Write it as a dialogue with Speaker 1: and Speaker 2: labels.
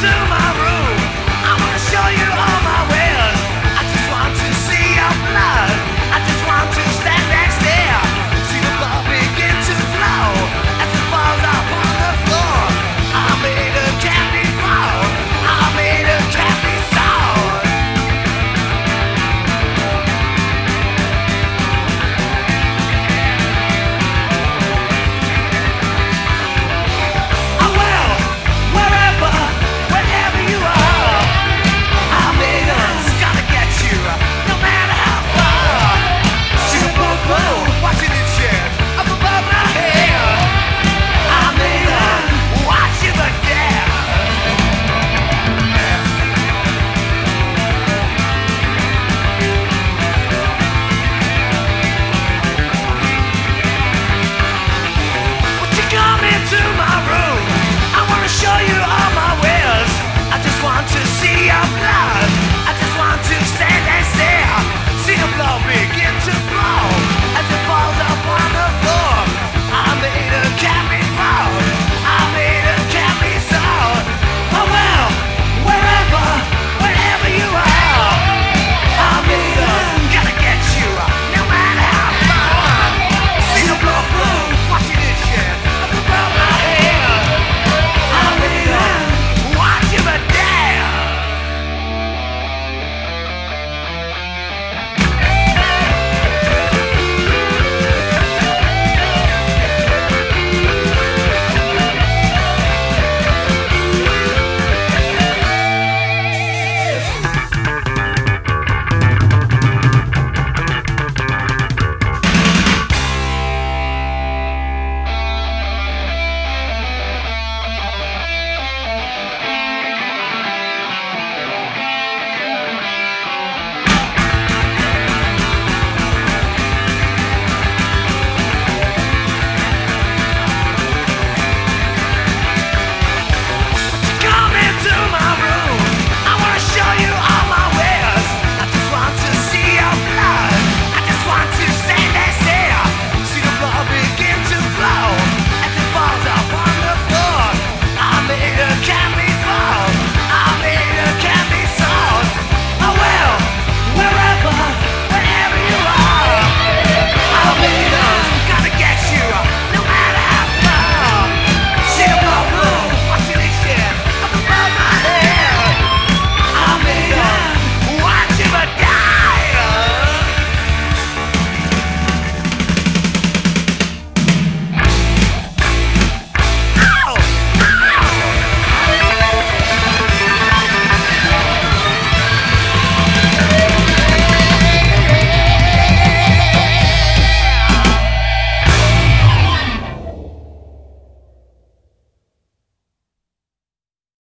Speaker 1: to my